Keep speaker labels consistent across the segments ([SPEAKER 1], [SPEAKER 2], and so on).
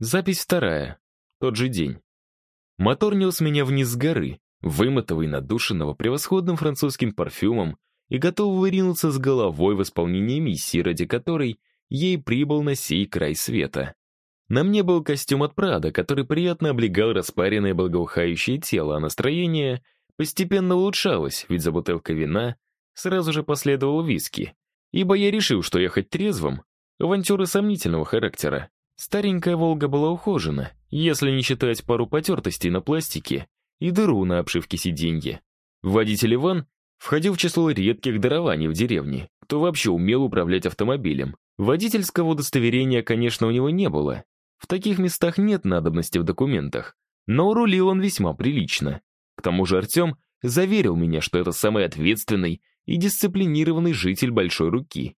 [SPEAKER 1] Запись вторая. Тот же день. Мотор нес меня вниз с горы, вымотого и надушенного превосходным французским парфюмом и готового ринуться с головой в исполнение миссии, ради которой ей прибыл на сей край света. На мне был костюм от Прада, который приятно облегал распаренное благоухающее тело, а настроение постепенно улучшалось, ведь за бутылкой вина сразу же последовал виски, ибо я решил, что ехать трезвым — авантюры сомнительного характера. Старенькая «Волга» была ухожена, если не считать пару потертостей на пластике и дыру на обшивке сиденья. Водитель Иван входил в число редких дарований в деревне, кто вообще умел управлять автомобилем. Водительского удостоверения, конечно, у него не было. В таких местах нет надобности в документах, но рулил он весьма прилично. К тому же Артем заверил меня, что это самый ответственный и дисциплинированный житель Большой Руки.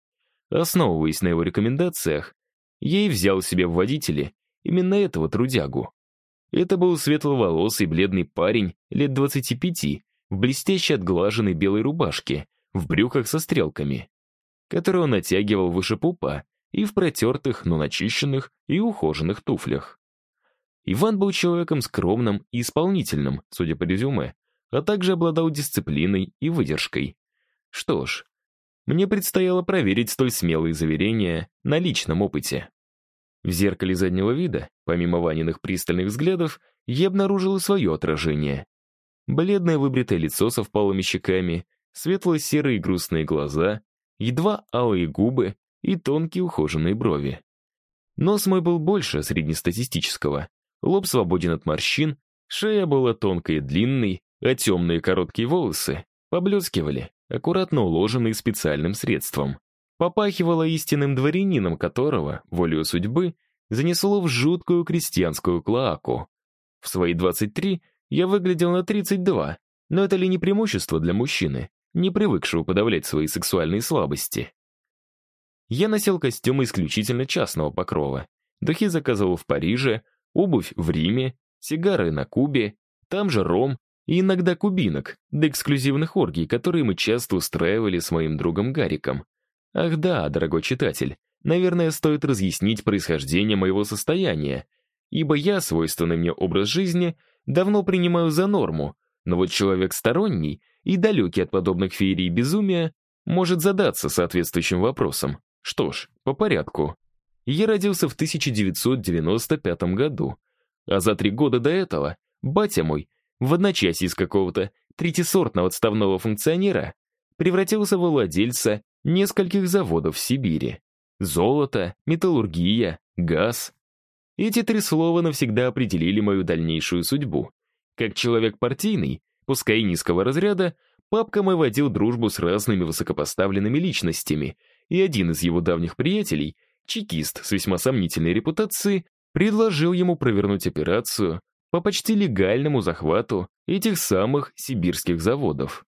[SPEAKER 1] Основываясь на его рекомендациях, я и взял себе в водители именно этого трудягу. Это был светловолосый бледный парень лет 25 в блестящей отглаженной белой рубашке, в брюках со стрелками, которую он натягивал выше пупа и в протертых, но начищенных и ухоженных туфлях. Иван был человеком скромным и исполнительным, судя по резюме, а также обладал дисциплиной и выдержкой. Что ж, мне предстояло проверить столь смелые заверения на личном опыте. В зеркале заднего вида, помимо Ваниных пристальных взглядов, я обнаружил и свое отражение. Бледное выбритое лицо со впалыми щеками, светло-серые грустные глаза, едва алые губы и тонкие ухоженные брови. Нос мой был больше среднестатистического, лоб свободен от морщин, шея была тонкой и длинной, а темные короткие волосы поблескивали, аккуратно уложенные специальным средством. Попахивало истинным дворянином, которого, волею судьбы, занесло в жуткую крестьянскую клоаку. В свои 23 я выглядел на 32, но это ли не преимущество для мужчины, не привыкшего подавлять свои сексуальные слабости? Я носил костюмы исключительно частного покрова. Духи заказывал в Париже, обувь в Риме, сигары на Кубе, там же ром и иногда кубинок, до эксклюзивных оргий, которые мы часто устраивали с моим другом Гариком. Ах да, дорогой читатель, наверное, стоит разъяснить происхождение моего состояния, ибо я, свойственный мне образ жизни, давно принимаю за норму, но вот человек сторонний и далекий от подобных феерий безумия может задаться соответствующим вопросом. Что ж, по порядку. Я родился в 1995 году, а за три года до этого батя мой, в одночасье из какого-то третисортного отставного функционера, превратился в владельца нескольких заводов в Сибири. Золото, металлургия, газ. Эти три слова навсегда определили мою дальнейшую судьбу. Как человек партийный, пускай низкого разряда, папка мой водил дружбу с разными высокопоставленными личностями — и один из его давних приятелей, чекист с весьма сомнительной репутацией, предложил ему провернуть операцию по почти легальному захвату этих самых сибирских заводов.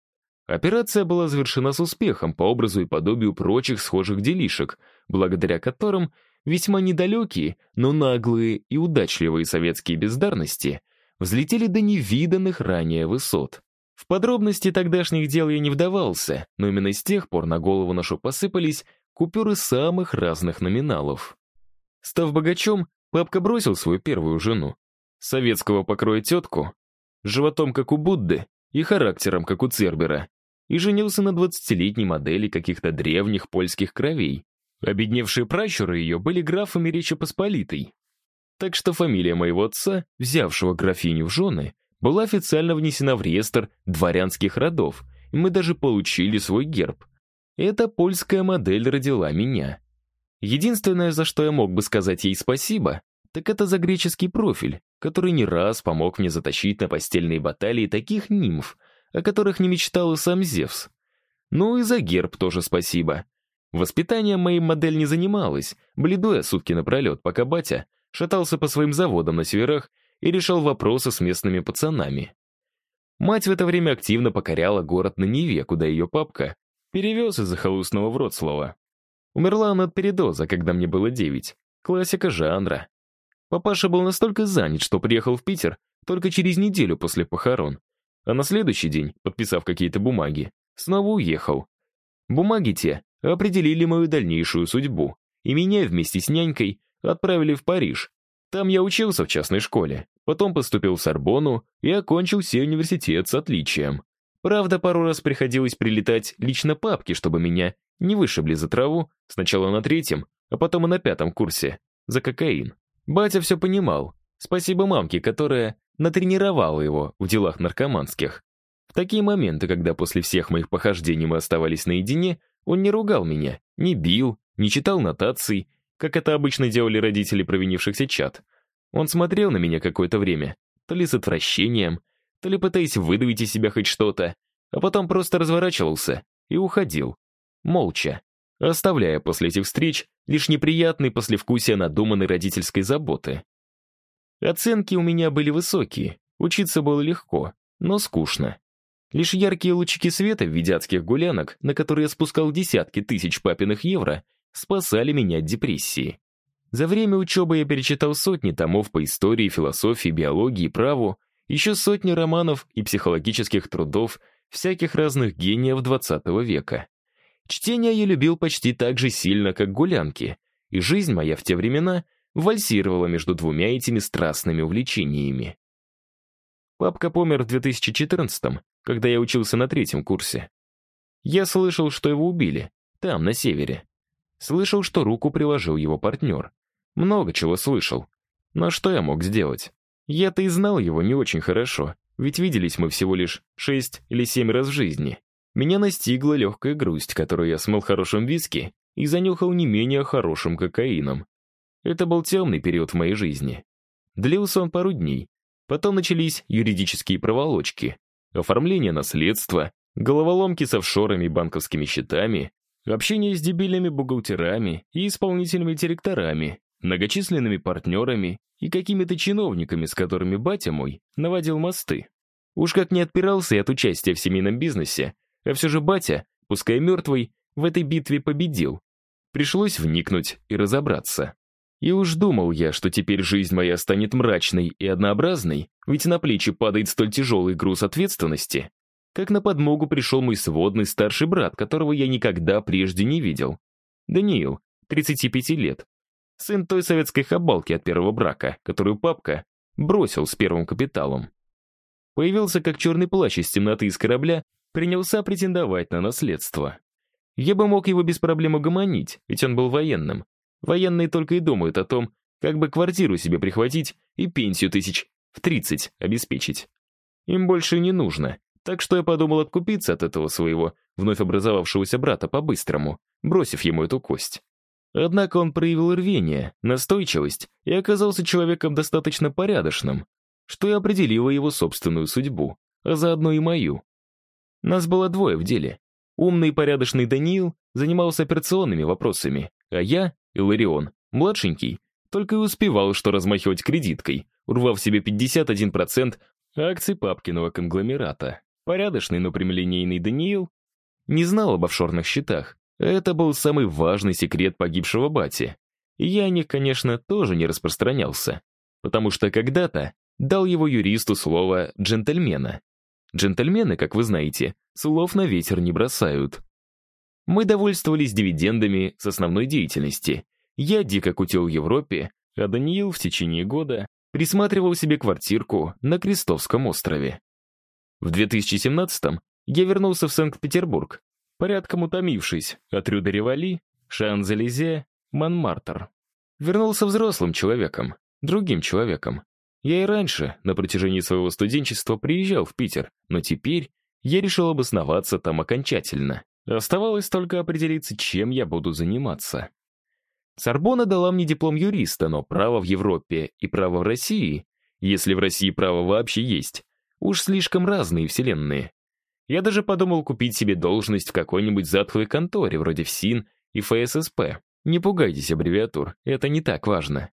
[SPEAKER 1] Операция была завершена с успехом по образу и подобию прочих схожих делишек, благодаря которым весьма недалекие, но наглые и удачливые советские бездарности взлетели до невиданных ранее высот. В подробности тогдашних дел я не вдавался, но именно с тех пор на голову нашу посыпались купюры самых разных номиналов. Став богачом, папка бросил свою первую жену. Советского покроя тетку, животом как у Будды и характером как у Цербера, и женился на двадцатилетней модели каких-то древних польских кровей. Обедневшие пращуры ее были графами Речи Посполитой. Так что фамилия моего отца, взявшего графиню в жены, была официально внесена в реестр дворянских родов, и мы даже получили свой герб. Эта польская модель родила меня. Единственное, за что я мог бы сказать ей спасибо, так это за греческий профиль, который не раз помог мне затащить на постельные баталии таких нимф, о которых не мечтал и сам Зевс. Ну и за герб тоже спасибо. Воспитанием моей модель не занималась, бледуя сутки напролет, пока батя шатался по своим заводам на северах и решал вопросы с местными пацанами. Мать в это время активно покоряла город на Неве, куда ее папка перевез из захолустного Вроцлава. Умерла она от передоза, когда мне было девять. Классика жанра. Папаша был настолько занят, что приехал в Питер только через неделю после похорон. А на следующий день, подписав какие-то бумаги, снова уехал. Бумаги те определили мою дальнейшую судьбу, и меня вместе с нянькой отправили в Париж, Там я учился в частной школе, потом поступил в Сорбонну и окончил сей университет с отличием. Правда, пару раз приходилось прилетать лично папке, чтобы меня не вышибли за траву, сначала на третьем, а потом и на пятом курсе, за кокаин. Батя все понимал. Спасибо мамке, которая натренировала его в делах наркоманских. В такие моменты, когда после всех моих похождений мы оставались наедине, он не ругал меня, не бил, не читал нотаций, как это обычно делали родители провинившихся чад. Он смотрел на меня какое-то время, то ли с отвращением, то ли пытаясь выдавить из себя хоть что-то, а потом просто разворачивался и уходил. Молча, оставляя после этих встреч лишь неприятные послевкусия надуманной родительской заботы. Оценки у меня были высокие, учиться было легко, но скучно. Лишь яркие лучики света в виде адских гулянок, на которые я спускал десятки тысяч папиных евро, спасали меня от депрессии. За время учебы я перечитал сотни томов по истории, философии, биологии праву, еще сотни романов и психологических трудов всяких разных гениев XX века. Чтение я любил почти так же сильно, как гулянки, и жизнь моя в те времена вальсировала между двумя этими страстными увлечениями. Папка помер в 2014 когда я учился на третьем курсе. Я слышал, что его убили, там, на севере. Слышал, что руку приложил его партнер. Много чего слышал. Но что я мог сделать? Я-то и знал его не очень хорошо, ведь виделись мы всего лишь шесть или семь раз в жизни. Меня настигла легкая грусть, которую я смыл хорошим виски и занюхал не менее хорошим кокаином. Это был темный период в моей жизни. Длился он пару дней. Потом начались юридические проволочки, оформление наследства, головоломки с офшорами и банковскими счетами, общение с дебильными бухгалтерами и исполнительными директорами, многочисленными партнерами и какими-то чиновниками, с которыми батя мой наводил мосты. Уж как не отпирался я от участия в семейном бизнесе, а все же батя, пускай мертвый, в этой битве победил. Пришлось вникнуть и разобраться. И уж думал я, что теперь жизнь моя станет мрачной и однообразной, ведь на плечи падает столь тяжелый груз ответственности. Как на подмогу пришел мой сводный старший брат, которого я никогда прежде не видел. Даниил, 35 лет. Сын той советской хабалки от первого брака, которую папка бросил с первым капиталом. Появился как черный плащ из темноты из корабля, принялся претендовать на наследство. Я бы мог его без проблем угомонить, ведь он был военным, Военные только и думают о том, как бы квартиру себе прихватить и пенсию тысяч в 30 обеспечить. Им больше не нужно, так что я подумал откупиться от этого своего вновь образовавшегося брата по-быстрому, бросив ему эту кость. Однако он проявил рвение, настойчивость и оказался человеком достаточно порядочным, что и определило его собственную судьбу, а заодно и мою. Нас было двое в деле. Умный и порядочный Даниил занимался операционными вопросами, а я Иларион, младшенький, только и успевал что размахивать кредиткой, урвав себе 51% акций папкиного конгломерата. Порядочный, но прямолинейный Даниил не знал об офшорных счетах. Это был самый важный секрет погибшего бати. И я о них, конечно, тоже не распространялся, потому что когда-то дал его юристу слово «джентльмена». Джентльмены, как вы знаете, слов на ветер не бросают. Мы довольствовались дивидендами с основной деятельности. Я дико кутил в Европе, а Даниил в течение года присматривал себе квартирку на Крестовском острове. В 2017-м я вернулся в Санкт-Петербург, порядком утомившись от Рю-де-Ревали, Шан-Залезе, Монмартр. Вернулся взрослым человеком, другим человеком. Я и раньше, на протяжении своего студенчества, приезжал в Питер, но теперь я решил обосноваться там окончательно. Оставалось только определиться, чем я буду заниматься. Сорбона дала мне диплом юриста, но право в Европе и право в России, если в России право вообще есть, уж слишком разные вселенные. Я даже подумал купить себе должность в какой-нибудь затхлой конторе, вроде ФСИН и ФССП. Не пугайтесь аббревиатур, это не так важно.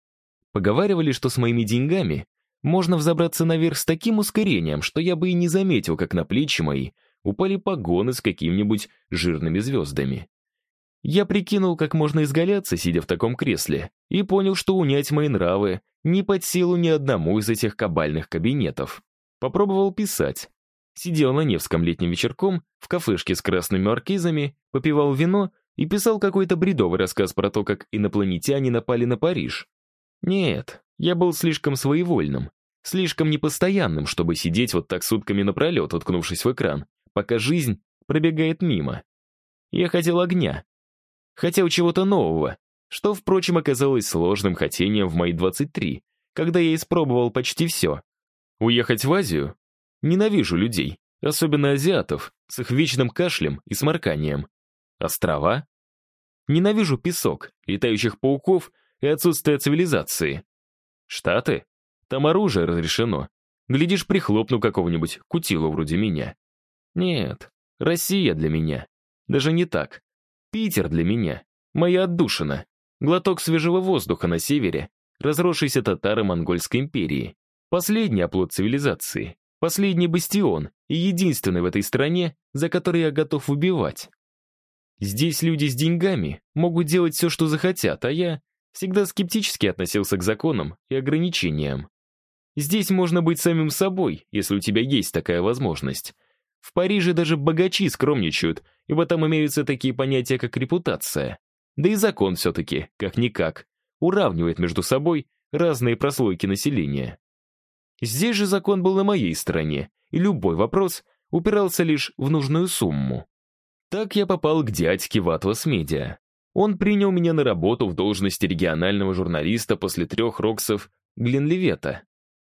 [SPEAKER 1] Поговаривали, что с моими деньгами можно взобраться наверх с таким ускорением, что я бы и не заметил, как на плечи мои упали погоны с какими-нибудь жирными звездами. Я прикинул, как можно изгаляться, сидя в таком кресле, и понял, что унять мои нравы не под силу ни одному из этих кабальных кабинетов. Попробовал писать. Сидел на Невском летним вечерком в кафешке с красными маркизами, попивал вино и писал какой-то бредовый рассказ про то, как инопланетяне напали на Париж. Нет, я был слишком своевольным, слишком непостоянным, чтобы сидеть вот так сутками напролет, уткнувшись в экран, пока жизнь пробегает мимо. Я хотел огня. Хотел чего-то нового, что, впрочем, оказалось сложным хотением в мои 23, когда я испробовал почти все. Уехать в Азию? Ненавижу людей, особенно азиатов, с их вечным кашлем и сморканием. Острова? Ненавижу песок, летающих пауков и отсутствие цивилизации. Штаты? Там оружие разрешено. Глядишь, прихлопну какого-нибудь кутилу вроде меня. Нет, Россия для меня. Даже не так. Питер для меня. Моя отдушина. Глоток свежего воздуха на севере, разросшийся татары Монгольской империи. Последний оплот цивилизации. Последний бастион и единственный в этой стране, за который я готов убивать. Здесь люди с деньгами могут делать все, что захотят, а я всегда скептически относился к законам и ограничениям. Здесь можно быть самим собой, если у тебя есть такая возможность. В Париже даже богачи скромничают, ибо там имеются такие понятия, как репутация. Да и закон все-таки, как-никак, уравнивает между собой разные прослойки населения. Здесь же закон был на моей стороне, и любой вопрос упирался лишь в нужную сумму. Так я попал к дядьке в Медиа. Он принял меня на работу в должности регионального журналиста после трех роксов Гленливета.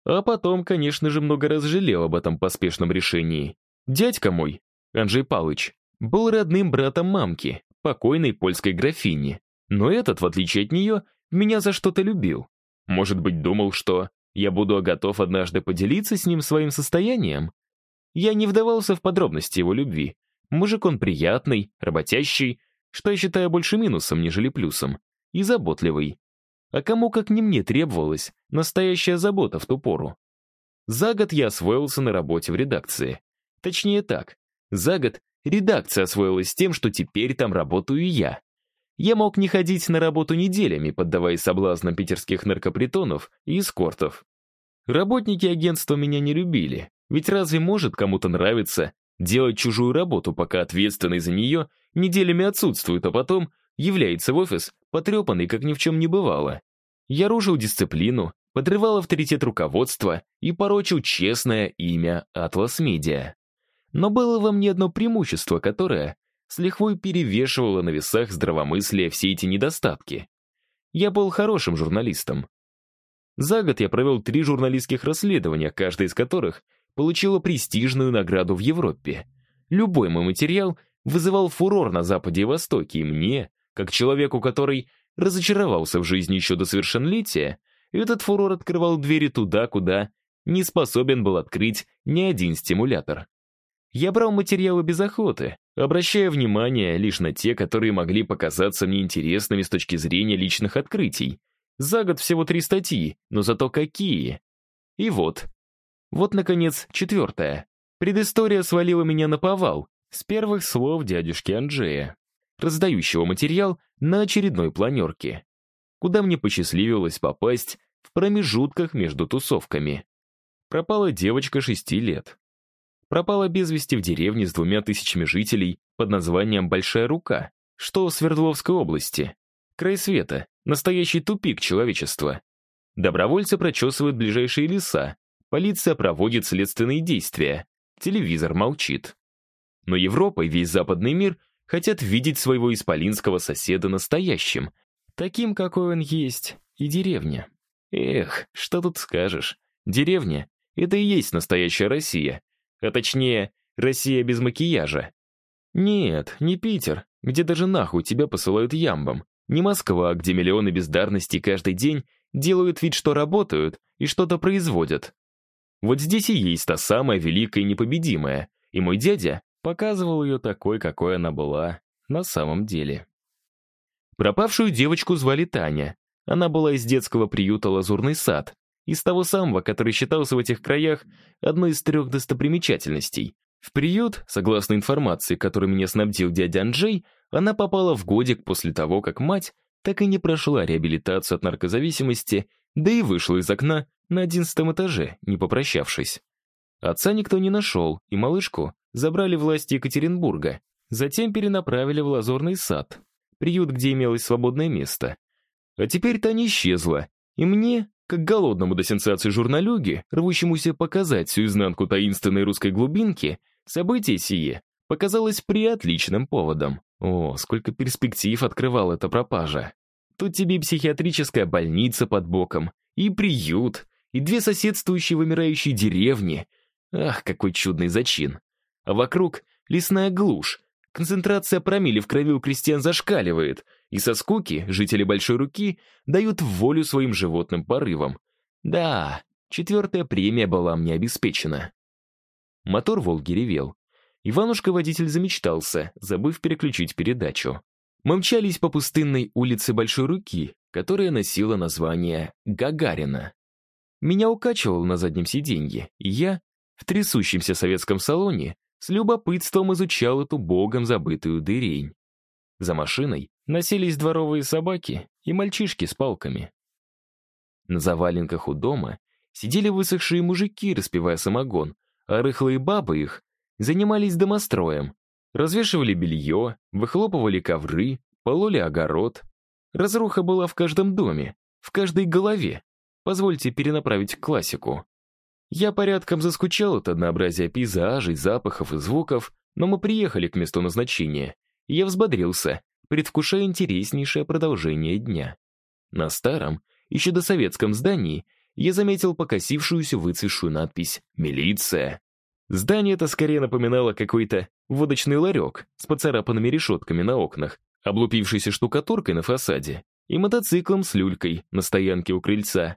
[SPEAKER 1] А потом, конечно же, много раз жалел об этом поспешном решении. Дядька мой, Анджей Палыч, был родным братом мамки, покойной польской графини. Но этот, в отличие от нее, меня за что-то любил. Может быть, думал, что я буду готов однажды поделиться с ним своим состоянием? Я не вдавался в подробности его любви, Мужик он приятный, работящий, что я считаю больше минусом, нежели плюсом, и заботливый. А кому, как не мне, требовалась настоящая забота в ту пору? За год я освоился на работе в редакции. Точнее так, за год редакция освоилась тем, что теперь там работаю я. Я мог не ходить на работу неделями, поддаваясь соблазнам питерских наркопритонов и эскортов. Работники агентства меня не любили, ведь разве может кому-то нравиться делать чужую работу, пока ответственный за нее неделями отсутствует, а потом является в офис, потрепанный, как ни в чем не бывало. Я рушил дисциплину, подрывал авторитет руководства и порочил честное имя Atlas Media. Но было во мне одно преимущество, которое с лихвой перевешивало на весах здравомыслия все эти недостатки. Я был хорошим журналистом. За год я провел три журналистских расследования, каждое из которых получила престижную награду в Европе. Любой мой материал вызывал фурор на Западе и Востоке, и мне, как человеку, который разочаровался в жизни еще до совершеннолетия, этот фурор открывал двери туда, куда не способен был открыть ни один стимулятор. Я брал материалы без охоты, обращая внимание лишь на те, которые могли показаться мне интересными с точки зрения личных открытий. За год всего три статьи, но зато какие. И вот, вот, наконец, четвертое. Предыстория свалила меня на повал с первых слов дядюшки Анджея, раздающего материал на очередной планерке, куда мне посчастливилось попасть в промежутках между тусовками. Пропала девочка шести лет. Пропала без вести в деревне с двумя тысячами жителей под названием Большая Рука, что в Свердловской области. Край света, настоящий тупик человечества. Добровольцы прочесывают ближайшие леса, Полиция проводит следственные действия. Телевизор молчит. Но Европа и весь западный мир хотят видеть своего исполинского соседа настоящим, таким, какой он есть, и деревня. Эх, что тут скажешь. Деревня — это и есть настоящая Россия. А точнее, Россия без макияжа. Нет, не Питер, где даже нахуй тебя посылают ямбом. Не Москва, где миллионы бездарностей каждый день делают вид, что работают и что-то производят. Вот здесь и есть та самая великая и непобедимая, и мой дядя показывал ее такой, какой она была на самом деле. Пропавшую девочку звали Таня. Она была из детского приюта «Лазурный сад», из того самого, который считался в этих краях одной из трех достопримечательностей. В приют, согласно информации, которой меня снабдил дядя Анджей, она попала в годик после того, как мать так и не прошла реабилитацию от наркозависимости, да и вышла из окна на одиннадцатом этаже, не попрощавшись. Отца никто не нашел, и малышку забрали власти Екатеринбурга, затем перенаправили в Лазурный сад, приют, где имелось свободное место. А теперь та не исчезла, И мне, как голодному до сенсации журналюге, рвущемуся показать всю изнанку таинственной русской глубинки, событие сие показалось приотличным поводом. О, сколько перспектив открывала эта пропажа. Тут тебе и психиатрическая больница под боком, и приют, и две соседствующие вымирающие деревни. Ах, какой чудный зачин. А вокруг лесная глушь. Концентрация промили в крови у крестьян зашкаливает, и со скуки жители Большой Руки дают волю своим животным порывам. Да, четвертая премия была мне обеспечена. Мотор «Волги» ревел. Иванушка-водитель замечтался, забыв переключить передачу. Мы мчались по пустынной улице Большой Руки, которая носила название Гагарина. Меня укачивало на заднем сиденье, и я, в трясущемся советском салоне, с любопытством изучал эту богом забытую дырень. За машиной носились дворовые собаки и мальчишки с палками. На заваленках у дома сидели высохшие мужики, распивая самогон, а рыхлые бабы их занимались домостроем, развешивали белье, выхлопывали ковры, пололи огород. Разруха была в каждом доме, в каждой голове. Позвольте перенаправить классику. Я порядком заскучал от однообразия пейзажей, запахов и звуков, но мы приехали к месту назначения, я взбодрился, предвкушая интереснейшее продолжение дня. На старом, еще до советском здании, я заметил покосившуюся выцветшую надпись «Милиция». Здание это скорее напоминало какой-то водочный ларек с поцарапанными решетками на окнах, облупившейся штукатуркой на фасаде и мотоциклом с люлькой на стоянке у крыльца.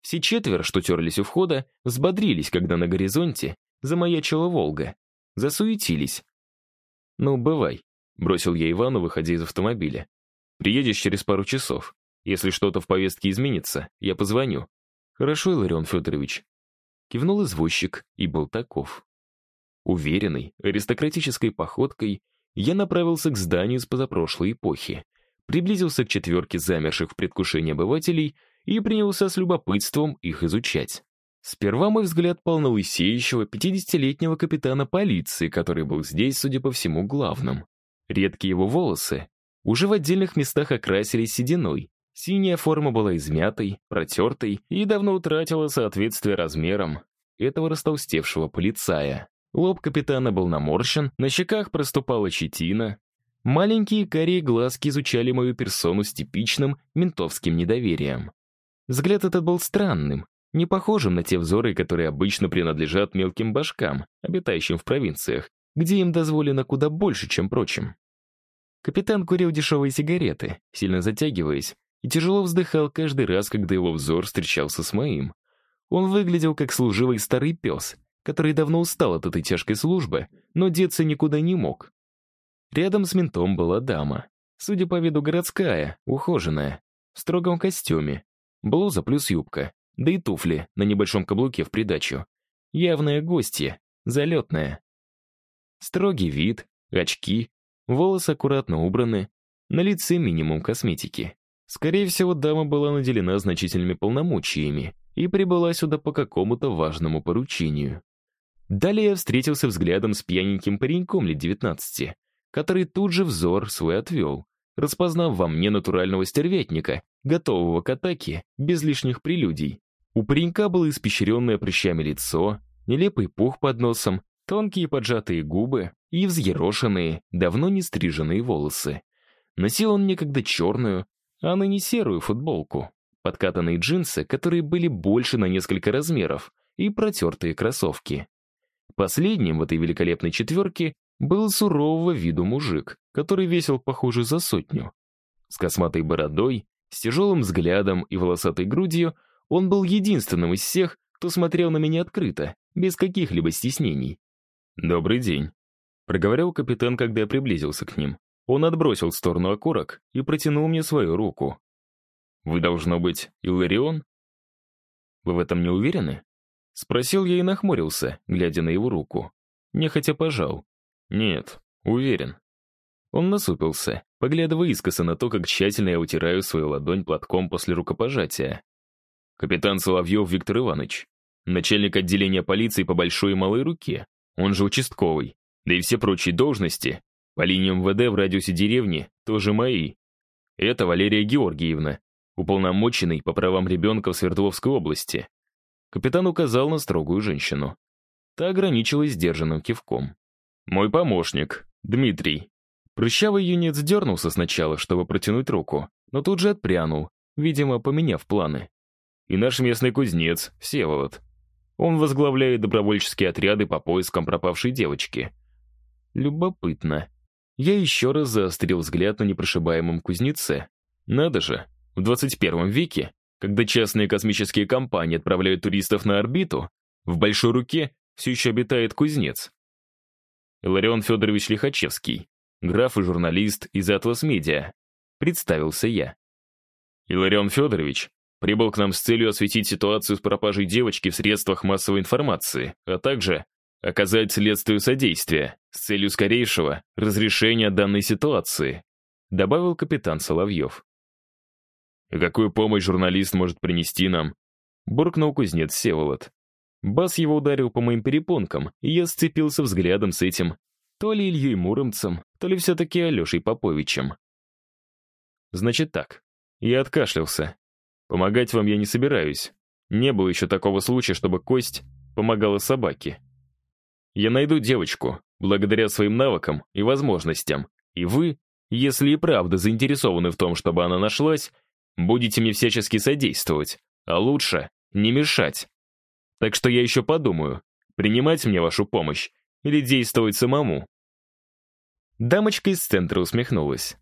[SPEAKER 1] Все четверо, что терлись у входа, взбодрились, когда на горизонте замаячила «Волга». Засуетились. «Ну, бывай», — бросил я Ивану, выходя из автомобиля. «Приедешь через пару часов. Если что-то в повестке изменится, я позвоню». «Хорошо, Иларион Федорович». Кивнул извозчик и был таков. Уверенной, аристократической походкой я направился к зданию с позапрошлой эпохи, приблизился к четверке замерших в предвкушении обывателей и принялся с любопытством их изучать. Сперва мой взгляд пал на лысеющего 50-летнего капитана полиции, который был здесь, судя по всему, главным. Редкие его волосы уже в отдельных местах окрасились сединой. Синяя форма была измятой, протертой и давно утратила соответствие размерам этого растолстевшего полицая. Лоб капитана был наморщен, на щеках проступала щетина. Маленькие карие глазки изучали мою персону с типичным ментовским недоверием. Взгляд этот был странным, не похожим на те взоры, которые обычно принадлежат мелким башкам, обитающим в провинциях, где им дозволено куда больше, чем прочим. Капитан курил дешевые сигареты, сильно затягиваясь, и тяжело вздыхал каждый раз, когда его взор встречался с моим. Он выглядел как служивый старый пес, который давно устал от этой тяжкой службы, но деться никуда не мог. Рядом с ментом была дама, судя по виду городская, ухоженная, в строгом костюме, Блуза плюс юбка, да и туфли на небольшом каблуке в придачу. Явное гостье, залетное. Строгий вид, очки, волосы аккуратно убраны, на лице минимум косметики. Скорее всего, дама была наделена значительными полномочиями и прибыла сюда по какому-то важному поручению. Далее я встретился взглядом с пьяненьким пареньком лет 19, который тут же взор свой отвел, распознав во мне натурального стервятника, готового к атаке, без лишних прелюдий. У паренька было испещренное прыщами лицо, нелепый пух под носом, тонкие поджатые губы и взъерошенные, давно не стриженные волосы. Носил он некогда черную, а ныне серую футболку, подкатанные джинсы, которые были больше на несколько размеров, и протертые кроссовки. Последним в этой великолепной четверке был сурового виду мужик, который весил, похоже, за сотню. С косматой бородой, с тяжелым взглядом и волосатой грудью он был единственным из всех, кто смотрел на меня открыто, без каких-либо стеснений. «Добрый день», — проговорил капитан, когда я приблизился к ним. Он отбросил в сторону окурок и протянул мне свою руку. «Вы, должно быть, Иларион?» «Вы в этом не уверены?» Спросил я и нахмурился, глядя на его руку. Нехотя пожал. «Нет, уверен». Он насупился, поглядывая искоса на то, как тщательно я утираю свою ладонь платком после рукопожатия. Капитан Соловьев Виктор Иванович, начальник отделения полиции по Большой и Малой Руке, он же участковый, да и все прочие должности по линиям МВД в радиусе деревни тоже мои. Это Валерия Георгиевна. уполномоченный по правам ребенка в Свердловской области. Капитан указал на строгую женщину. Та ограничилась сдержанным кивком. «Мой помощник, Дмитрий». Прыщавый юнец дернулся сначала, чтобы протянуть руку, но тут же отпрянул, видимо, поменяв планы. И наш местный кузнец, Всеволод. Он возглавляет добровольческие отряды по поискам пропавшей девочки. Любопытно. Я еще раз заострил взгляд на непрошибаемом кузнеце. Надо же, в 21 веке, когда частные космические компании отправляют туристов на орбиту, в большой руке все еще обитает кузнец. Иларион Федорович Лихачевский, граф и журналист из «Атлас Медиа», представился я. Иларион Федорович прибыл к нам с целью осветить ситуацию с пропажей девочки в средствах массовой информации, а также оказать следствию содействие с целью скорейшего разрешения данной ситуации, добавил капитан Соловьев. «И какую помощь журналист может принести нам?» буркнул кузнец Севолод. Бас его ударил по моим перепонкам, и я сцепился взглядом с этим то ли Ильей Муромцем, то ли все-таки Алешей Поповичем. Значит так, я откашлялся. Помогать вам я не собираюсь. Не было еще такого случая, чтобы кость помогала собаке. Я найду девочку, благодаря своим навыкам и возможностям, и вы, если и правда заинтересованы в том, чтобы она нашлась, будете мне всячески содействовать, а лучше не мешать. Так что я еще подумаю, принимать мне вашу помощь или действовать самому. Дамочка из центра усмехнулась.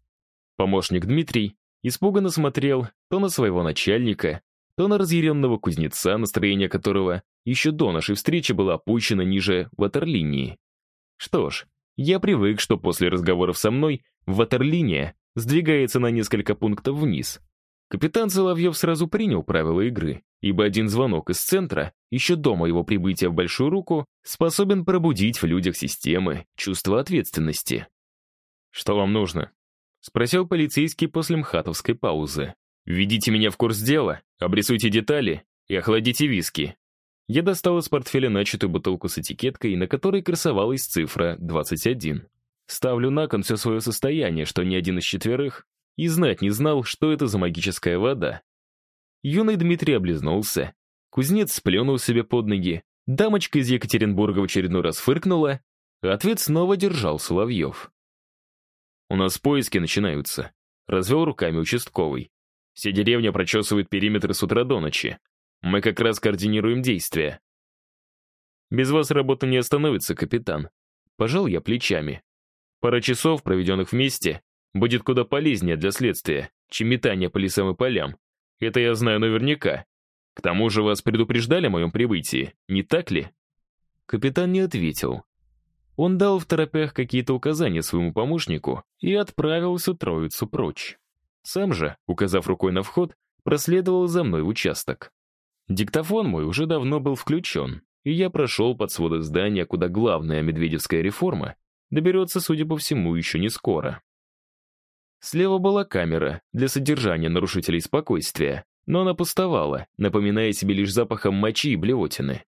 [SPEAKER 1] Помощник Дмитрий испуганно смотрел то на своего начальника, то на разъяренного кузнеца, настроение которого еще до нашей встречи было опущено ниже ватерлинии. Что ж, я привык, что после разговоров со мной ватерлиния сдвигается на несколько пунктов вниз, Капитан Соловьев сразу принял правила игры, ибо один звонок из центра, еще до моего прибытия в Большую Руку, способен пробудить в людях системы чувство ответственности. «Что вам нужно?» — спросил полицейский после мхатовской паузы. «Введите меня в курс дела, обрисуйте детали и охладите виски». Я достал из портфеля начатую бутылку с этикеткой, на которой красовалась цифра 21. Ставлю на кон все свое состояние, что ни один из четверых и знать не знал, что это за магическая вода. Юный Дмитрий облизнулся, кузнец сплюнул себе под ноги, дамочка из Екатеринбурга в очередной раз фыркнула, ответ снова держал Соловьев. «У нас поиски начинаются», — развел руками участковый. «Вся деревня прочесывает периметр с утра до ночи. Мы как раз координируем действия». «Без вас работа не остановится, капитан». Пожал я плечами. Пара часов, проведенных вместе, будет куда полезнее для следствия, чем метание по лесам и полям. Это я знаю наверняка. К тому же вас предупреждали о моем прибытии, не так ли?» Капитан не ответил. Он дал в торопях какие-то указания своему помощнику и отправил всю троицу прочь. Сам же, указав рукой на вход, проследовал за мной в участок. Диктофон мой уже давно был включен, и я прошел под своды здания, куда главная медведевская реформа доберется, судя по всему, еще не скоро. Слева была камера для содержания нарушителей спокойствия, но она пустовала, напоминая себе лишь запахом мочи и блевотины.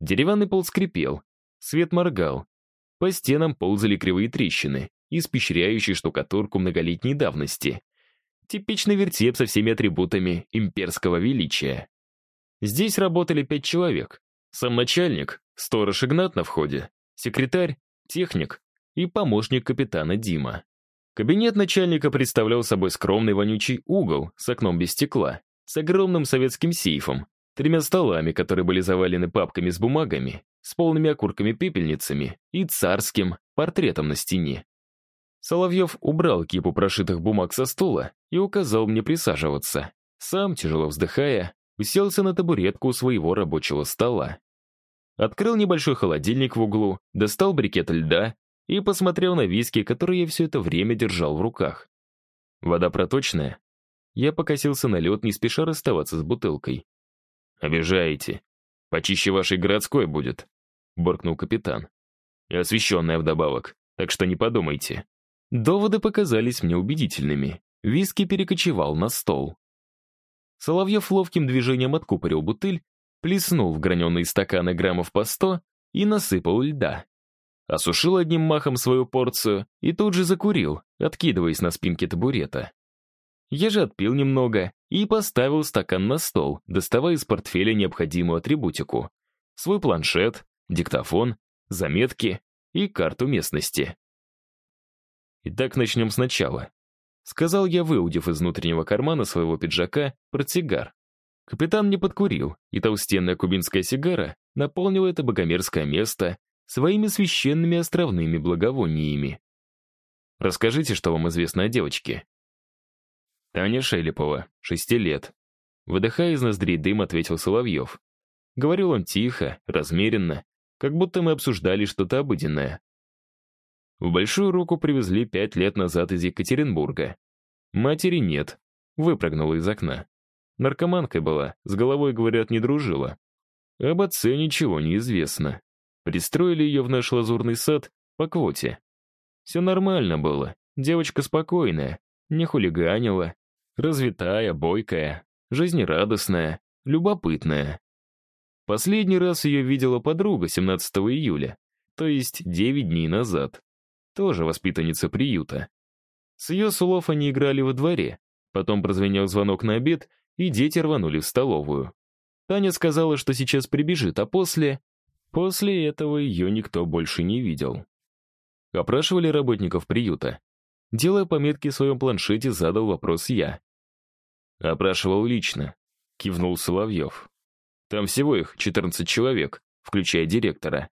[SPEAKER 1] Деревянный пол скрипел, свет моргал. По стенам ползали кривые трещины, испещряющие штукатурку многолетней давности. Типичный вертеп со всеми атрибутами имперского величия. Здесь работали пять человек. Сам начальник, сторож Игнат на входе, секретарь, техник и помощник капитана Дима. Кабинет начальника представлял собой скромный вонючий угол с окном без стекла, с огромным советским сейфом, тремя столами, которые были завалены папками с бумагами, с полными окурками-пепельницами и царским портретом на стене. Соловьев убрал кипу прошитых бумаг со стула и указал мне присаживаться. Сам, тяжело вздыхая, уселся на табуретку у своего рабочего стола. Открыл небольшой холодильник в углу, достал брикет льда и посмотрел на виски, которые я все это время держал в руках. Вода проточная. Я покосился на лед, не спеша расставаться с бутылкой. «Обижаете. Почище вашей городской будет», — буркнул капитан. «И освещенная вдобавок, так что не подумайте». Доводы показались мне убедительными. Виски перекочевал на стол. Соловьев ловким движением откупорил бутыль, плеснул в граненые стаканы граммов по сто и насыпал льда осушил одним махом свою порцию и тут же закурил, откидываясь на спинке табурета. Я же отпил немного и поставил стакан на стол, доставая из портфеля необходимую атрибутику. Свой планшет, диктофон, заметки и карту местности. Итак, начнем сначала. Сказал я, выудив из внутреннего кармана своего пиджака портсигар. Капитан не подкурил, и толстенная кубинская сигара наполнила это богомерзкое место своими священными островными благовониями. Расскажите, что вам известно о девочке. Таня Шелепова, шести лет. Выдыхая из ноздрей дым, ответил Соловьев. Говорил он тихо, размеренно, как будто мы обсуждали что-то обыденное. В Большую Руку привезли пять лет назад из Екатеринбурга. Матери нет. Выпрыгнула из окна. Наркоманкой была, с головой, говорят, не дружила. Об отце ничего не известно. Пристроили ее в наш лазурный сад по квоте. Все нормально было, девочка спокойная, не хулиганила, развитая, бойкая, жизнерадостная, любопытная. Последний раз ее видела подруга 17 июля, то есть 9 дней назад тоже воспитанница приюта. С ее слов они играли во дворе, потом прозвенел звонок на обед, и дети рванули в столовую. Таня сказала, что сейчас прибежит, а после... После этого ее никто больше не видел. Опрашивали работников приюта. Делая пометки в своем планшете, задал вопрос я. Опрашивал лично, кивнул Соловьев. Там всего их 14 человек, включая директора.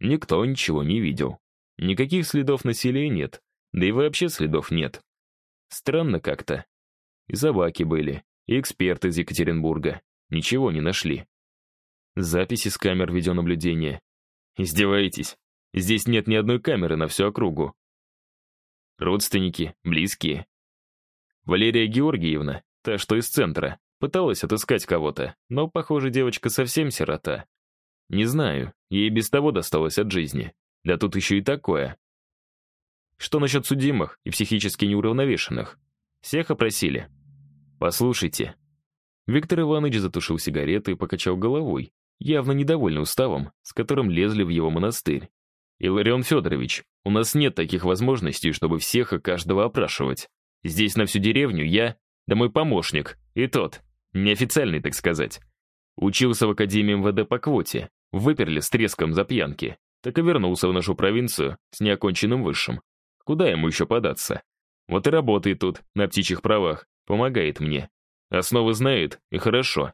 [SPEAKER 1] Никто ничего не видел. Никаких следов насилия нет, да и вообще следов нет. Странно как-то. И собаки были, и эксперты из Екатеринбурга. Ничего не нашли. Записи с камер видеонаблюдения. Издеваетесь? Здесь нет ни одной камеры на всю округу. Родственники, близкие. Валерия Георгиевна, та, что из центра, пыталась отыскать кого-то, но, похоже, девочка совсем сирота. Не знаю, ей без того досталось от жизни. Да тут еще и такое. Что насчет судимых и психически неуравновешенных? Всех опросили? Послушайте. Виктор Иванович затушил сигарету и покачал головой, явно недовольный уставом, с которым лезли в его монастырь. «Иларион Федорович, у нас нет таких возможностей, чтобы всех и каждого опрашивать. Здесь на всю деревню я, да мой помощник, и тот, неофициальный, так сказать. Учился в Академии МВД по квоте, выперли с треском за пьянки так и вернулся в нашу провинцию с неоконченным высшим. Куда ему еще податься? Вот и работает тут, на птичьих правах, помогает мне. Основы знает, и хорошо.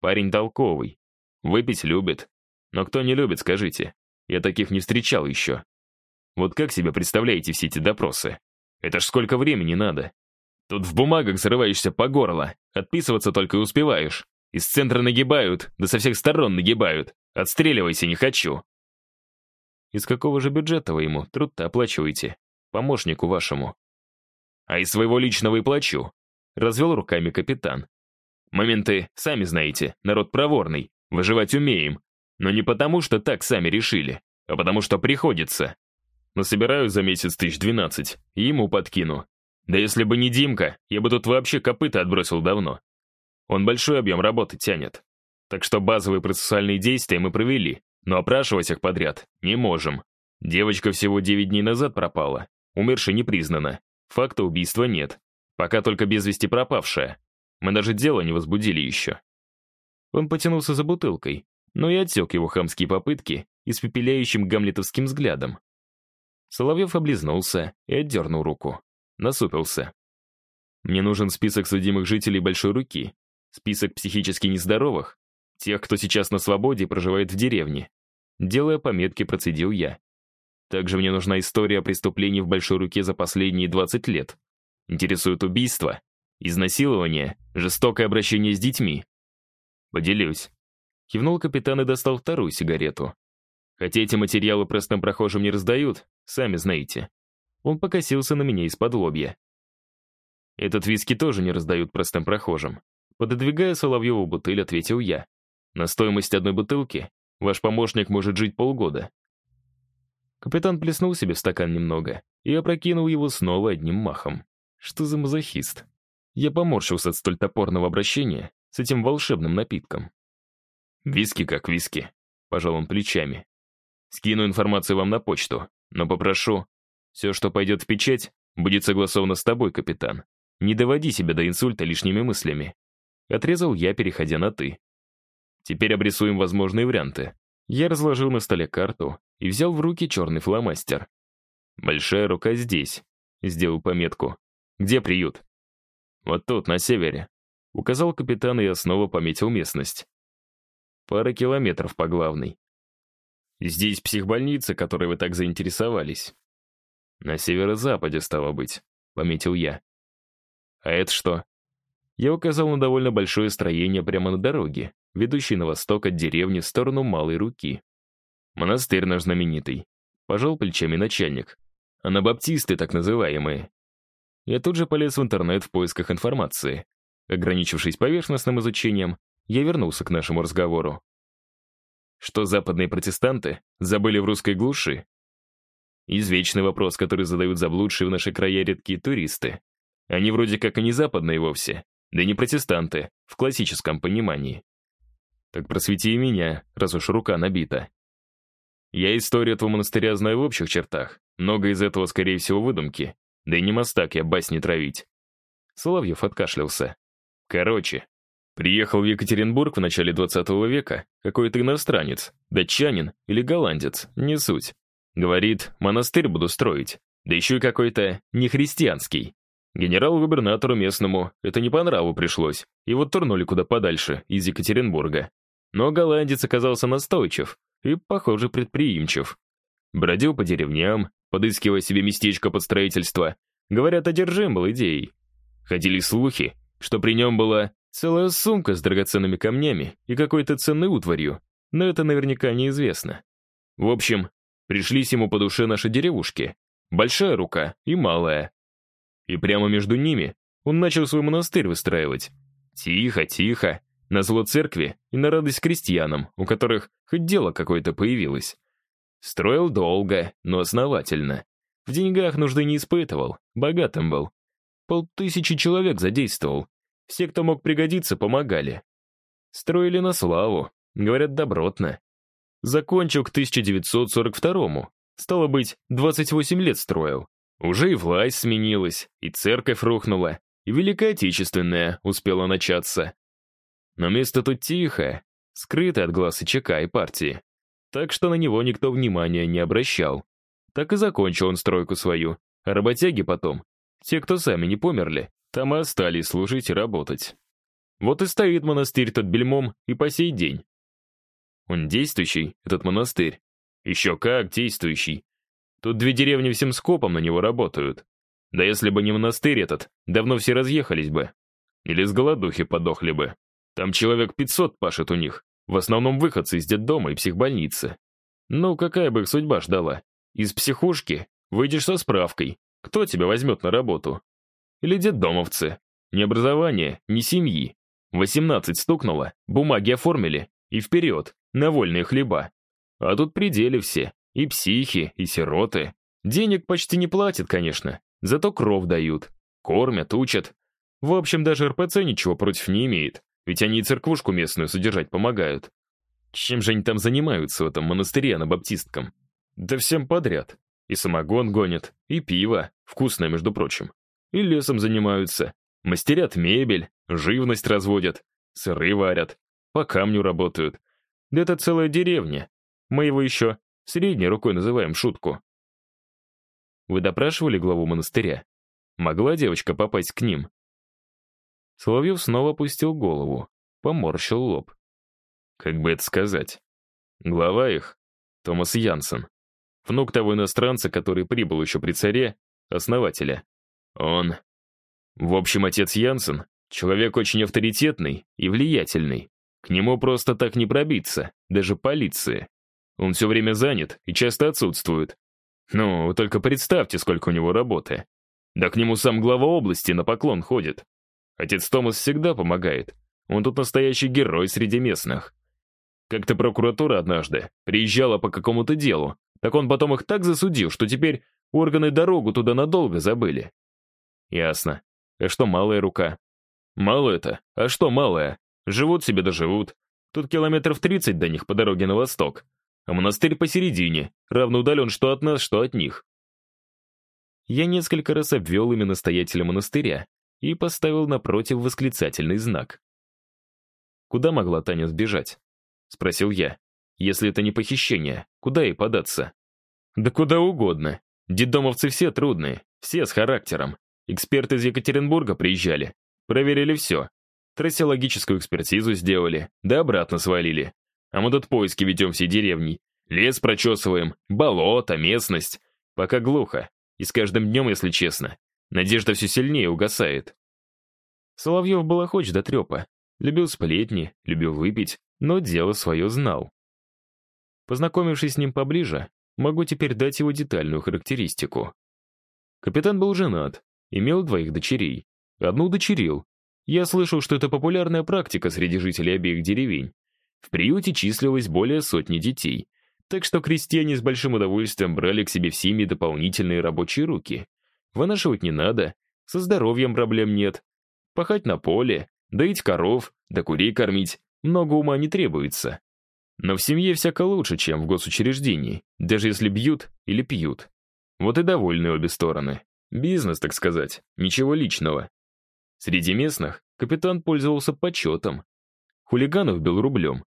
[SPEAKER 1] Парень толковый, выпить любит. Но кто не любит, скажите? Я таких не встречал еще. Вот как себе представляете все эти допросы? Это ж сколько времени надо. Тут в бумагах зарываешься по горло, отписываться только и успеваешь. Из центра нагибают, да со всех сторон нагибают. Отстреливайся не хочу. Из какого же бюджета вы ему труд-то оплачиваете? Помощнику вашему. А из своего личного и плачу. Развел руками капитан. Моменты, сами знаете, народ проворный, выживать умеем. Но не потому, что так сами решили, а потому что приходится. Насобираю за месяц тысяч двенадцать, и ему подкину. Да если бы не Димка, я бы тут вообще копыта отбросил давно. Он большой объем работы тянет. Так что базовые процессуальные действия мы провели, но опрашивать их подряд не можем. Девочка всего 9 дней назад пропала. Умершей не признана. Факта убийства нет. Пока только без вести пропавшая. Мы даже дело не возбудили еще. Он потянулся за бутылкой, но и отсек его хамские попытки испепеляющим гамлетовским взглядом. Соловьев облизнулся и отдернул руку. Насупился. «Мне нужен список судимых жителей Большой Руки, список психически нездоровых, Тех, кто сейчас на свободе и проживает в деревне. Делая пометки, процедил я. Также мне нужна история о преступлении в Большой Руке за последние 20 лет. Интересует убийство, изнасилование, жестокое обращение с детьми. Поделюсь. Кивнул капитан и достал вторую сигарету. Хотя эти материалы простым прохожим не раздают, сами знаете. Он покосился на меня из-под лобья. Этот виски тоже не раздают простым прохожим. Пододвигая Соловьеву бутыль, ответил я. На стоимость одной бутылки ваш помощник может жить полгода. Капитан плеснул себе в стакан немного и опрокинул его снова одним махом. Что за мазохист? Я поморщился от столь топорного обращения с этим волшебным напитком. «Виски как виски», — пожал он плечами. «Скину информацию вам на почту, но попрошу, все, что пойдет в печать, будет согласовано с тобой, капитан. Не доводи себя до инсульта лишними мыслями. Отрезал я, переходя на «ты». Теперь обрисуем возможные варианты. Я разложил на столе карту и взял в руки черный фломастер. «Большая рука здесь», — сделал пометку. «Где приют?» «Вот тут, на севере», — указал капитан, и снова пометил местность. «Пара километров по главной». «Здесь психбольница, которой вы так заинтересовались». «На северо-западе, стало быть», — пометил я. «А это что?» Я указал на довольно большое строение прямо на дороге, ведущей на восток от деревни в сторону Малой Руки. «Монастырь наш знаменитый», — пожал плечами начальник. «Анабаптисты, так называемые». Я тут же полез в интернет в поисках информации. Ограничившись поверхностным изучением, я вернулся к нашему разговору. Что западные протестанты забыли в русской глуши? Извечный вопрос, который задают заблудшие в наши края редкие туристы. Они вроде как и не западные вовсе, да и не протестанты, в классическом понимании. Так просвети меня, раз уж рука набита. Я историю этого монастыря знаю в общих чертах. Много из этого, скорее всего, выдумки. Да и не мастак я басни травить. Соловьев откашлялся. Короче, приехал в Екатеринбург в начале 20 века какой-то иностранец, датчанин или голландец, не суть. Говорит, монастырь буду строить, да еще и какой-то нехристианский. Генерал-губернатору местному это не по нраву пришлось, и вот турнули куда подальше, из Екатеринбурга. Но голландец оказался настойчив и, похоже, предприимчив. Бродил по деревням, подыскивая себе местечко под строительство. Говорят, одержим был идеей. Ходили слухи, что при нем была целая сумка с драгоценными камнями и какой-то ценной утварью, но это наверняка неизвестно. В общем, пришлись ему по душе наши деревушки. Большая рука и малая. И прямо между ними он начал свой монастырь выстраивать. Тихо, тихо, на зло церкви и на радость крестьянам, у которых хоть дело какое-то появилось. Строил долго, но основательно. В деньгах нужды не испытывал, богатым был. Полтысячи человек задействовал. Все, кто мог пригодиться, помогали. Строили на славу, говорят, добротно. Закончил к 1942-му. Стало быть, 28 лет строил. Уже и власть сменилась, и церковь рухнула, и Великая Отечественная успела начаться. Но место тут тихое, скрыто от глаз и ЧК и партии. Так что на него никто внимания не обращал. Так и закончил он стройку свою. А работяги потом, те, кто сами не померли, там и остались служить и работать. Вот и стоит монастырь тот бельмом и по сей день. Он действующий, этот монастырь. Еще как действующий. Тут две деревни всем скопом на него работают. Да если бы не монастырь этот, давно все разъехались бы. Или с голодухи подохли бы. Там человек 500 пашет у них. В основном выходцы из детдома и психбольницы. Ну, какая бы их судьба ждала? Из психушки выйдешь со справкой. Кто тебя возьмет на работу? Или детдомовцы. Ни образования, ни семьи. 18 стукнуло, бумаги оформили. И вперед, на вольные хлеба. А тут пределы все. И психи, и сироты. Денег почти не платят, конечно, зато кров дают. Кормят, учат. В общем, даже РПЦ ничего против не имеет, ведь они и церквушку местную содержать помогают. Чем же они там занимаются в этом монастыре на баптистком? Да всем подряд. И самогон гонят, и пиво, вкусное, между прочим. И лесом занимаются. Мастерят мебель, живность разводят, сыры варят, по камню работают. Да это целая деревня. Мы его еще Средней рукой называем шутку. Вы допрашивали главу монастыря? Могла девочка попасть к ним? Соловьев снова опустил голову, поморщил лоб. Как бы это сказать? Глава их — Томас Янсен. Внук того иностранца, который прибыл еще при царе, основателя. Он... В общем, отец Янсен — человек очень авторитетный и влиятельный. К нему просто так не пробиться, даже полиции. Он все время занят и часто отсутствует. Ну, только представьте, сколько у него работы. Да к нему сам глава области на поклон ходит. Отец Томас всегда помогает. Он тут настоящий герой среди местных. Как-то прокуратура однажды приезжала по какому-то делу, так он потом их так засудил, что теперь органы дорогу туда надолго забыли. Ясно. А что малая рука? Мало это? А что малая? Живут себе да живут. Тут километров 30 до них по дороге на восток а монастырь посередине, равно удален что от нас, что от них. Я несколько раз обвел имя настоятеля монастыря и поставил напротив восклицательный знак. «Куда могла Таня сбежать?» — спросил я. «Если это не похищение, куда ей податься?» «Да куда угодно. Дедомовцы все трудные, все с характером. Эксперты из Екатеринбурга приезжали, проверили все. Трассеологическую экспертизу сделали, да обратно свалили. А мы тут поиски ведем всей деревней. Лес прочесываем, болото, местность. Пока глухо. И с каждым днем, если честно, надежда все сильнее угасает. Соловьев был охоч до трепа. Любил сплетни, любил выпить, но дело свое знал. Познакомившись с ним поближе, могу теперь дать его детальную характеристику. Капитан был женат, имел двоих дочерей. Одну дочерил. Я слышал, что это популярная практика среди жителей обеих деревень. В приюте числилось более сотни детей, так что крестьяне с большим удовольствием брали к себе в семьи дополнительные рабочие руки. Вынашивать не надо, со здоровьем проблем нет. Пахать на поле, доить коров, да курей кормить, много ума не требуется. Но в семье всяко лучше, чем в госучреждении, даже если бьют или пьют. Вот и довольны обе стороны. Бизнес, так сказать, ничего личного. Среди местных капитан пользовался почетом. Хулиганов бил рублем.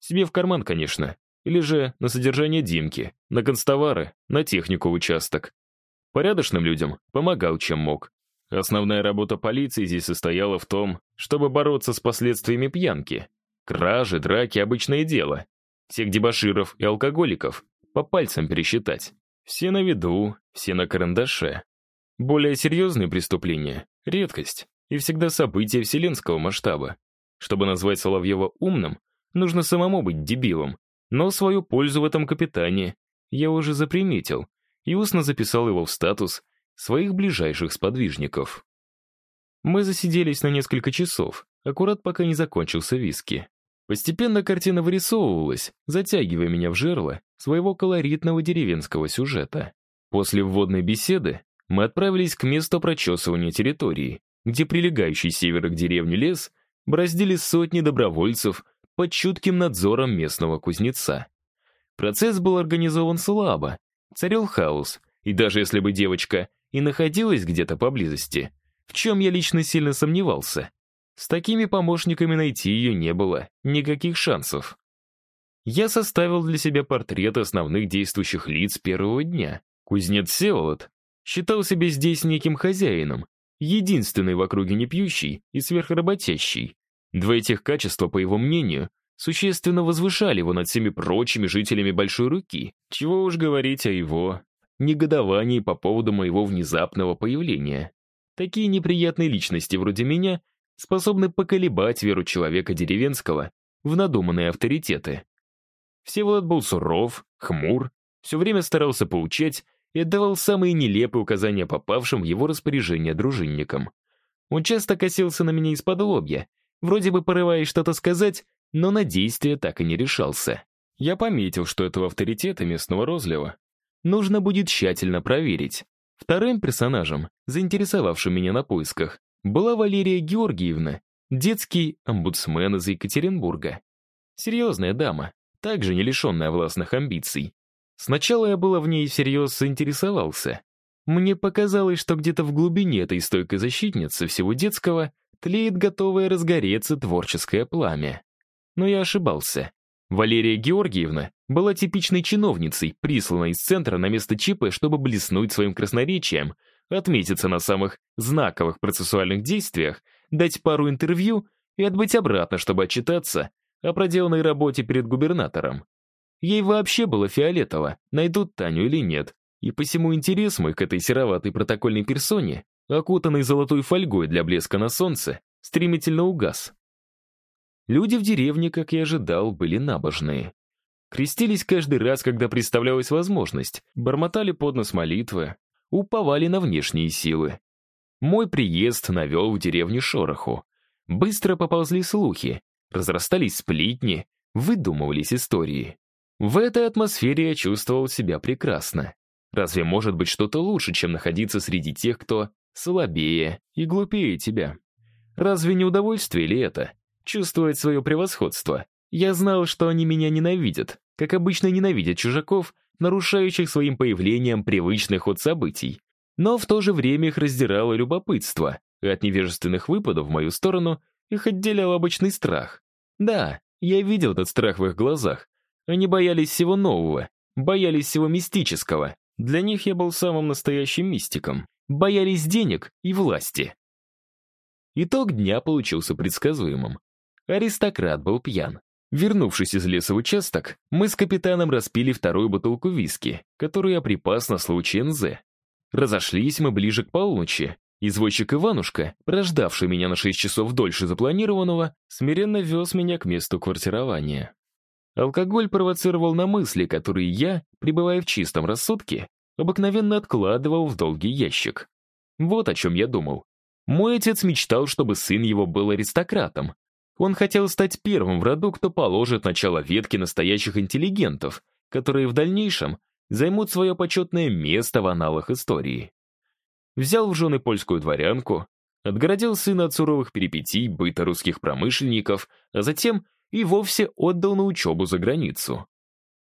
[SPEAKER 1] Себе в карман, конечно. Или же на содержание Димки, на констовары, на технику в участок. Порядочным людям помогал, чем мог. Основная работа полиции здесь состояла в том, чтобы бороться с последствиями пьянки. Кражи, драки — обычное дело. Всех дебоширов и алкоголиков по пальцам пересчитать. Все на виду, все на карандаше. Более серьезные преступления — редкость и всегда события вселенского масштаба. Чтобы назвать Соловьева умным, нужно самому быть дебилом, но свою пользу в этом капитане я уже заприметил и устно записал его в статус своих ближайших сподвижников. Мы засиделись на несколько часов, аккурат пока не закончился виски. Постепенно картина вырисовывалась, затягивая меня в жерло своего колоритного деревенского сюжета. После вводной беседы мы отправились к месту прочесывания территории, где прилегающий севера к деревне лес браздили сотни добровольцев под чутким надзором местного кузнеца. Процесс был организован слабо, царил хаос, и даже если бы девочка и находилась где-то поблизости, в чем я лично сильно сомневался, с такими помощниками найти ее не было никаких шансов. Я составил для себя портрет основных действующих лиц первого дня. Кузнец Севолод считал себя здесь неким хозяином, единственный в округе не пьющий и сверхработящий. Два этих качества, по его мнению, существенно возвышали его над всеми прочими жителями Большой Руки. Чего уж говорить о его негодовании по поводу моего внезапного появления. Такие неприятные личности вроде меня способны поколебать веру человека деревенского в надуманные авторитеты. Всеволод был суров, хмур, все время старался поучать и отдавал самые нелепые указания попавшим в его распоряжение дружинникам. Он часто косился на меня из-под лобья, вроде бы порываясь что-то сказать, но на действие так и не решался. Я пометил, что этого авторитета местного розлива нужно будет тщательно проверить. Вторым персонажем, заинтересовавшим меня на поисках, была Валерия Георгиевна, детский омбудсмен из Екатеринбурга. Серьезная дама, также не лишенная властных амбиций. Сначала я было в ней всерьез заинтересовался. Мне показалось, что где-то в глубине этой стойкой защитницы всего детского тлеет готовое разгореться творческое пламя. Но я ошибался. Валерия Георгиевна была типичной чиновницей, присланной из центра на место ЧП, чтобы блеснуть своим красноречием, отметиться на самых знаковых процессуальных действиях, дать пару интервью и отбыть обратно, чтобы отчитаться о проделанной работе перед губернатором. Ей вообще было фиолетово, найдут Таню или нет, и посему интерес мой к этой сероватой протокольной персоне, окутанной золотой фольгой для блеска на солнце, стремительно угас. Люди в деревне, как я ожидал, были набожные. Крестились каждый раз, когда представлялась возможность, бормотали под нос молитвы, уповали на внешние силы. Мой приезд навел в деревню шороху. Быстро поползли слухи, разрастались сплетни, выдумывались истории. В этой атмосфере я чувствовал себя прекрасно. Разве может быть что-то лучше, чем находиться среди тех, кто слабее и глупее тебя? Разве не удовольствие ли это? Чувствовать свое превосходство. Я знал, что они меня ненавидят, как обычно ненавидят чужаков, нарушающих своим появлением привычный ход событий. Но в то же время их раздирало любопытство, и от невежественных выпадов в мою сторону их отделял обычный страх. Да, я видел этот страх в их глазах. Они боялись всего нового, боялись всего мистического. Для них я был самым настоящим мистиком. Боялись денег и власти. Итог дня получился предсказуемым. Аристократ был пьян. Вернувшись из леса в участок, мы с капитаном распили вторую бутылку виски, которую я припас на случай НЗ. Разошлись мы ближе к полуночи. Извозчик Иванушка, прождавший меня на 6 часов дольше запланированного, смиренно вез меня к месту квартирования. Алкоголь провоцировал на мысли, которые я, пребывая в чистом рассудке, обыкновенно откладывал в долгий ящик. Вот о чем я думал. Мой отец мечтал, чтобы сын его был аристократом. Он хотел стать первым в роду, кто положит начало ветке настоящих интеллигентов, которые в дальнейшем займут свое почетное место в аналах истории. Взял в жены польскую дворянку, отгородил сына от суровых перипетий быта русских промышленников, а затем и вовсе отдал на учебу за границу.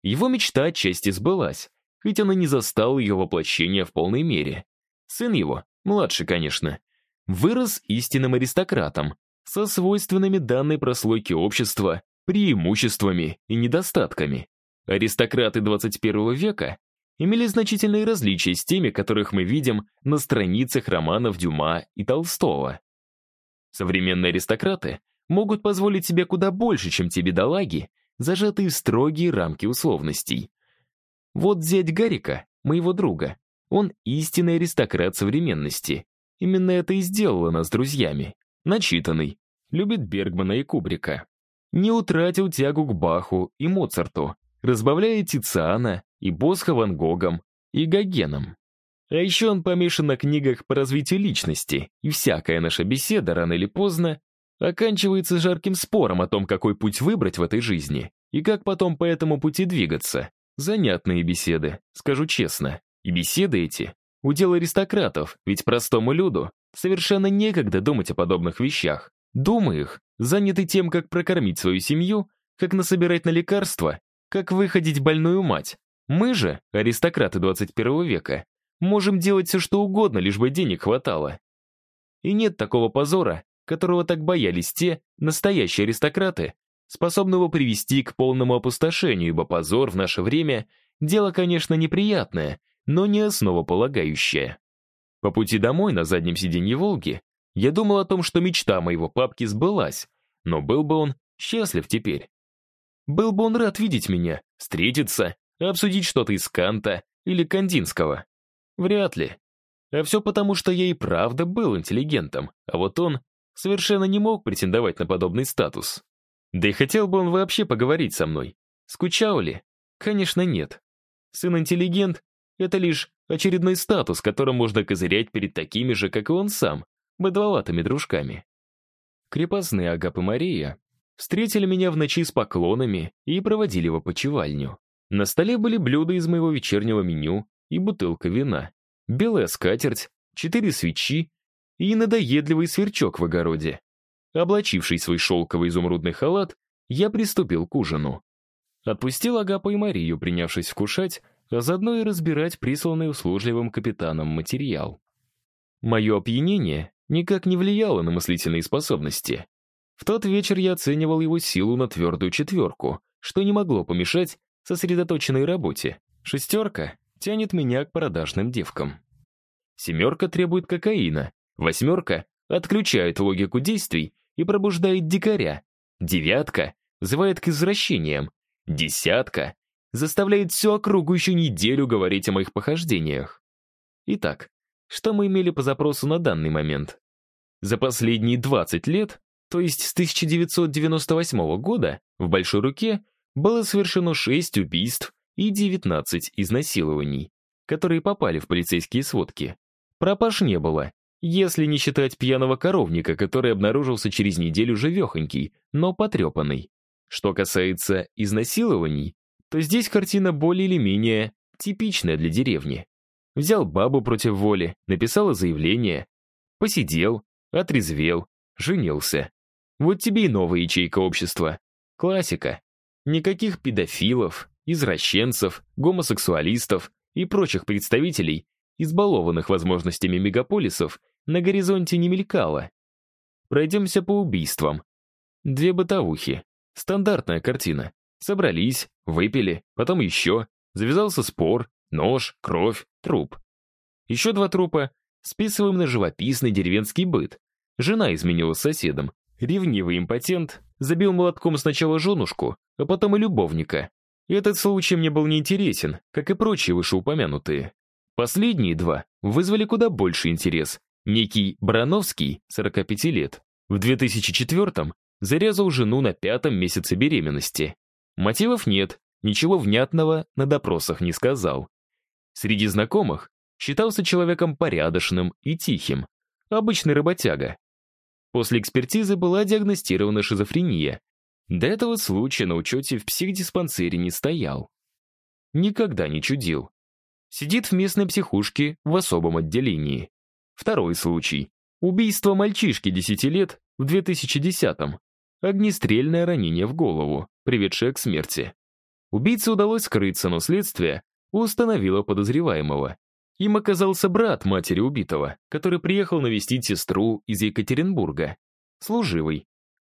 [SPEAKER 1] Его мечта отчасти сбылась, хоть он и не застал ее воплощения в полной мере. Сын его, младший, конечно, вырос истинным аристократом, со свойственными данной прослойке общества преимуществами и недостатками. Аристократы 21 века имели значительные различия с теми, которых мы видим на страницах романов Дюма и Толстого. Современные аристократы могут позволить себе куда больше, чем те бедолаги, зажатые в строгие рамки условностей. Вот зять Гарика, моего друга, он истинный аристократ современности. Именно это и сделало нас друзьями. Начитанный, любит Бергмана и Кубрика. Не утратил тягу к Баху и Моцарту, разбавляя Тициана и Босха Ван Гогом и Гогеном. А еще он помешан на книгах по развитию личности, и всякая наша беседа рано или поздно оканчивается жарким спором о том, какой путь выбрать в этой жизни и как потом по этому пути двигаться. Занятные беседы, скажу честно. И беседы эти — удел аристократов, ведь простому люду совершенно некогда думать о подобных вещах. Думы их заняты тем, как прокормить свою семью, как насобирать на лекарства, как выходить больную мать. Мы же, аристократы 21 века, можем делать все, что угодно, лишь бы денег хватало. И нет такого позора, которого так боялись те, настоящие аристократы, способного привести к полному опустошению, ибо позор в наше время — дело, конечно, неприятное, но не основополагающее. По пути домой на заднем сиденье «Волги» я думал о том, что мечта моего папки сбылась, но был бы он счастлив теперь. Был бы он рад видеть меня, встретиться, обсудить что-то из Канта или Кандинского. Вряд ли. А все потому, что я и правда был интеллигентом, а вот он совершенно не мог претендовать на подобный статус. Да и хотел бы он вообще поговорить со мной. Скучал ли? Конечно, нет. Сын-интеллигент — это лишь очередной статус, которым можно козырять перед такими же, как и он сам, быдловатыми дружками. Крепостные Агап и Мария встретили меня в ночи с поклонами и проводили в опочивальню. На столе были блюда из моего вечернего меню и бутылка вина, белая скатерть, четыре свечи и надоедливый сверчок в огороде. Облачивший свой шелковый изумрудный халат, я приступил к ужину. Отпустил Агапа и Марию, принявшись вкушать, а заодно и разбирать присланный услужливым капитаном материал. Мое опьянение никак не влияло на мыслительные способности. В тот вечер я оценивал его силу на твердую четверку, что не могло помешать сосредоточенной работе. Шестерка тянет меня к продажным девкам. Семерка требует кокаина, Восьмерка отключает логику действий и пробуждает дикаря. Девятка вызывает к извращениям. Десятка заставляет всю округу еще неделю говорить о моих похождениях. Итак, что мы имели по запросу на данный момент? За последние 20 лет, то есть с 1998 года, в Большой Руке было совершено 6 убийств и 19 изнасилований, которые попали в полицейские сводки. Пропаж не было, если не считать пьяного коровника, который обнаружился через неделю живехонький, но потрепанный. Что касается изнасилований, то здесь картина более или менее типичная для деревни. Взял бабу против воли, написала заявление, посидел, отрезвел, женился. Вот тебе и новая ячейка общества. Классика. Никаких педофилов, извращенцев, гомосексуалистов и прочих представителей избалованных возможностями мегаполисов, на горизонте не мелькало. Пройдемся по убийствам. Две бытовухи. Стандартная картина. Собрались, выпили, потом еще. Завязался спор, нож, кровь, труп. Еще два трупа списываем на живописный деревенский быт. Жена изменила с соседом. Ревнивый импотент забил молотком сначала женушку, а потом и любовника. Этот случай мне был неинтересен, как и прочие вышеупомянутые. Последние два вызвали куда больше интерес. Некий Брановский, 45 лет, в 2004-м зарезал жену на пятом месяце беременности. Мотивов нет, ничего внятного на допросах не сказал. Среди знакомых считался человеком порядочным и тихим, обычный работяга. После экспертизы была диагностирована шизофрения. До этого случая на учете в психдиспансере не стоял. Никогда не чудил. Сидит в местной психушке в особом отделении. Второй случай. Убийство мальчишки 10 лет в 2010-м. Огнестрельное ранение в голову, приведшее к смерти. Убийце удалось скрыться, но следствие установило подозреваемого. Им оказался брат матери убитого, который приехал навестить сестру из Екатеринбурга. Служивый.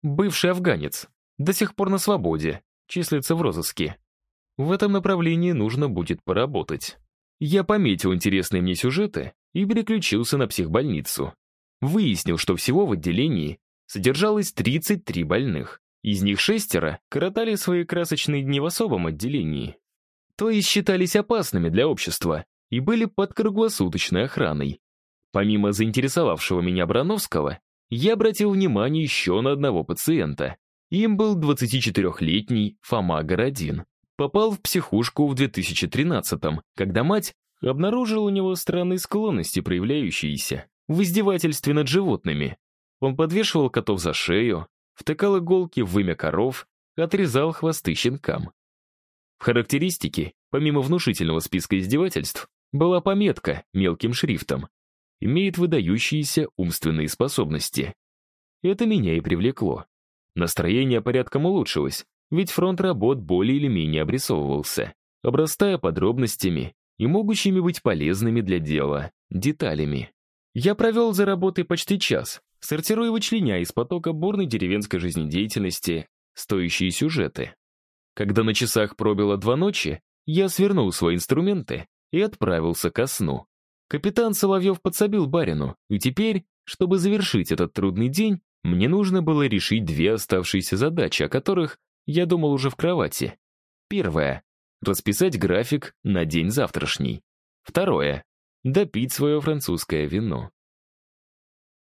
[SPEAKER 1] Бывший афганец. До сих пор на свободе. Числится в розыске. В этом направлении нужно будет поработать. Я пометил интересные мне сюжеты и переключился на психбольницу. Выяснил, что всего в отделении содержалось 33 больных. Из них шестеро коротали свои красочные дни в особом отделении. То есть считались опасными для общества и были под круглосуточной охраной. Помимо заинтересовавшего меня Брановского, я обратил внимание еще на одного пациента. Им был 24-летний Фома Городин. Попал в психушку в 2013-м, когда мать обнаружила у него странные склонности, проявляющиеся в издевательстве над животными. Он подвешивал котов за шею, втыкал иголки в вымя коров, отрезал хвосты щенкам. В характеристике, помимо внушительного списка издевательств, была пометка мелким шрифтом. Имеет выдающиеся умственные способности. Это меня и привлекло. Настроение порядком улучшилось, ведь фронт работ более или менее обрисовывался, обрастая подробностями и могущими быть полезными для дела деталями. Я провел за работой почти час, сортируя вычленяя из потока бурной деревенской жизнедеятельности стоящие сюжеты. Когда на часах пробило два ночи, я свернул свои инструменты и отправился ко сну. Капитан Соловьев подсобил барину, и теперь, чтобы завершить этот трудный день, мне нужно было решить две оставшиеся задачи, о которых я думал уже в кровати. Первое — расписать график на день завтрашний. Второе — допить свое французское вино.